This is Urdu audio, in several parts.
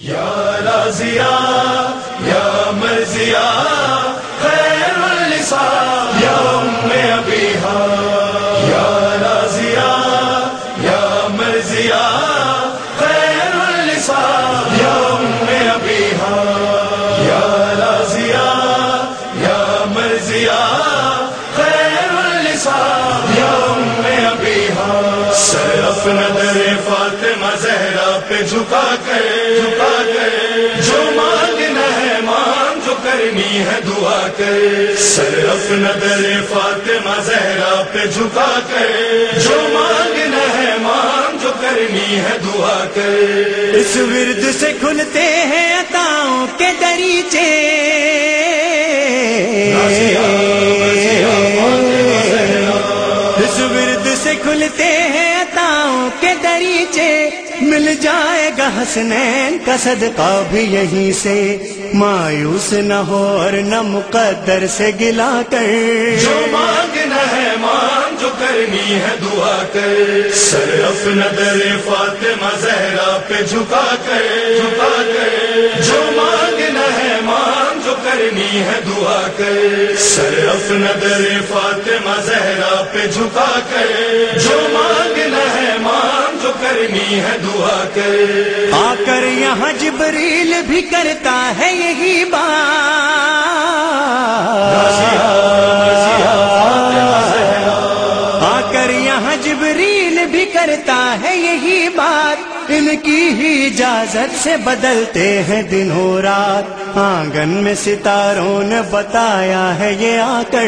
یا رازیا یا مرضیا خیر النساء یا ام ابیہا۔ یا رازیا یا مرضیا خیر النساء ابیہا سر اپنا در فاطمہ زہرا پہ جھکا کر جھکا کر جو مانگنا ہے مانگ، جو کرنی ہے دعا کر سر اپنا در فاطمہ زہرا پہ جھکا کر جو مانگنا ہے مانگ، جو کرنی ہے دعا کر اس ورد سے کھلتے ہیں عطاؤں کے دریچے۔ حسنین کا صدقہ بھی یہیں سے مایوس نہ ہو اور نہ مقدر سے گلا کر۔ جو مانگنا ہے مانگ، جو کرنی ہے دعا کر۔ سر اپنا در فاطمہ زہرا پہ جھکا کر۔ جھکا کر۔ جو مانگنا ہے مانگ، جو کرنی ہے دعا کر۔ سر اپنا در فاطمہ زہرا پہ جھکا کر۔ جو مانگ کرنی ہے دعا کر۔ آ کر یہاں جبریل بھی کرتا ہے یہی بات۔ ان کی ہی اجازت سے بدلتے ہیں دن و رات۔ آنگن میں ستاروں نے بتایا ہے یہ آ کر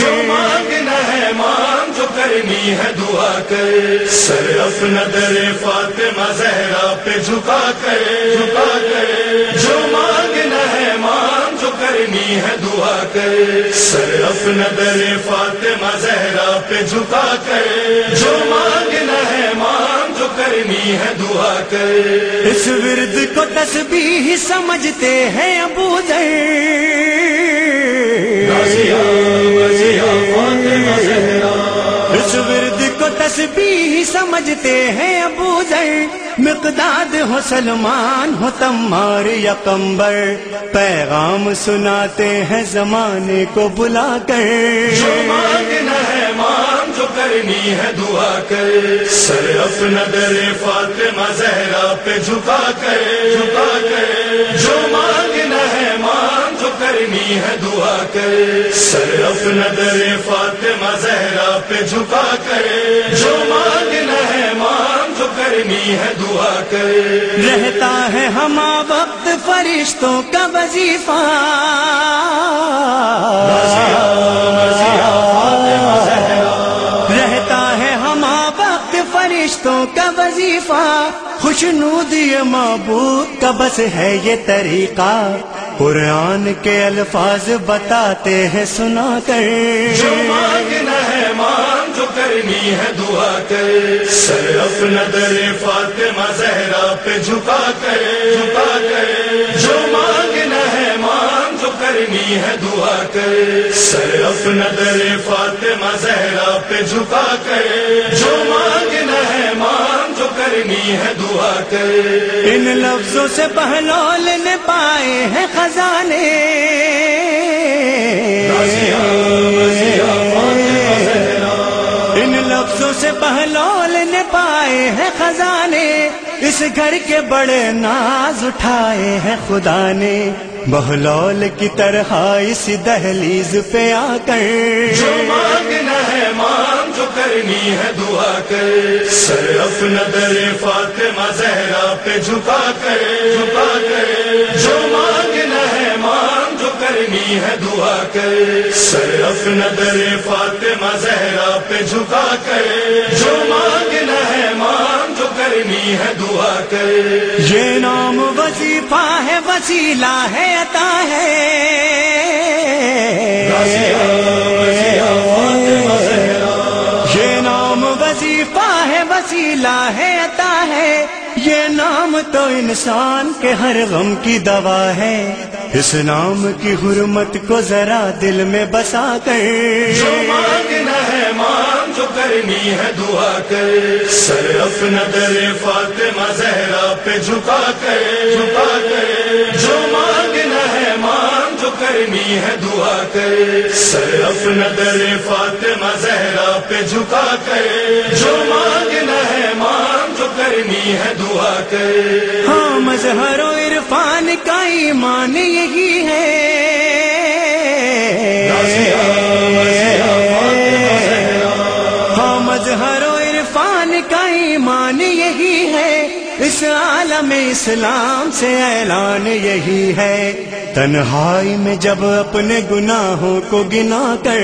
جو مانگنا ہے مانگ، جو کرنی ہے دعا کر۔ سر اپنا در فاطمہ زہرا پہ جھکا کر۔ جھکا کر۔ جو مانگنا ہے مانگ، جو کرنی ہے دعا کر۔ سر اپنا در فاطمہ زہرا پہ جھکا کر۔ جو مانگ کرنی ہے دعا کر۔ اس ورد کو تسبیح سمجھتے ہیں ابو ذر۔ زہرا۔ اس ورد کو تسبیح سمجھتے ہیں ابو ذر۔ مقداد ہو سلمان ہو تمار یا کمبر پیغام سناتے ہیں زمانے کو بلا کر۔ کرنی ہے دعا کر۔ سر اپنا در فاطمہ زہرا پہ جھکا کر۔ جھکا کر۔ جو مانگنا ہے مانگ جو کرنی ہے دعا کر۔ سر اپنا در فاطمہ زہرا پہ جھکا کر۔ جو مانگنا ہے مانگ جو کرنی ہے دعا کر۔ رہتا ہے ہما وقت فرشتوں کا وظیفہ۔ فرشتوں کا وظیفہ خوشنود یہ معبود کا بس ہے یہ طریقہ۔ قرآن کے الفاظ بتاتے ہیں سنا کر۔ جو مانگنا ہے مانگ، جو کرنی ہے دعا کر۔ سر اپنا در فاطمہ زہرا پہ جھکا کر۔ جھکا کر جو مانگنا مانگ کرنی ہے دعا کر۔ سر اپنا در فاطمہ زہرا پہ جھکا کر۔ جو مانگنا ہے مانگ جو کرنی ہے دعا کر۔ ان لفظوں سے بہلول نے پائے ہیں خزانے۔ ان لفظوں سے بہلول اس گھر کے بڑے ناز اٹھائے ہیں خدا نے۔ بہلول کی طرح اس دہلیز پہ آ کر۔ جو مانگنا ہے مانگ، جو کرنی ہے دعا کر۔ سر اپنا در فاطمہ زہرا پہ جھکا کر۔ جھکا کر۔ جو مانگنا ہے مانگ، جو کرنی ہے دعا کر۔ سر اپنا در فاطمہ زہرا پہ جھکا کر۔ جو مانگ کرنی ہے دعا کر۔ یہ نام وظیفہ ہے وسیلہ ہے عطا ہے۔ یہ نام وظیفہ ہے وسیلہ ہے عطا ہے۔ یہ نام تو انسان کے ہر غم کی دوا ہے۔ اس نام کی حرمت کو ذرا دل میں بسا کر۔ جو مانگنا ہے مان جو کرنی ہے دعا کر۔ سر اپنا در فاطمہ زہرا پہ جھکا کر۔ جھکا کر۔ جو مانگنا ہے مان جو کرنی ہے دعا کر۔ سر اپنا در فاطمہ زہرا پہ جھکا کر۔ جو مانگنا ہے مان جو کرنی ہے دعا کر۔ ہاں مظہروں کا ایمان یہی ہے۔ ہاں مظہر و عرفان کا ایمان یہی ہے۔ اس عالم اسلام سے اعلان یہی ہے۔ تنہائی میں جب اپنے گناہوں کو گنا کر۔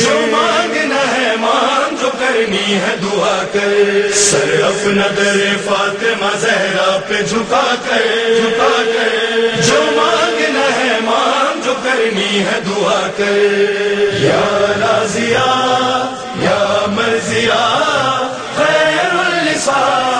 جو مانگنا ہے مانگ جو کرنی ہے دعا کر۔ سر اپنا در فاطمہ زہرا پہ جھکا کر۔ جھکا کر۔ جو مانگنا ہے، مانگ جو کرنی ہے، دعا کر۔ یا رازیا یا مرضیا خیر النساء۔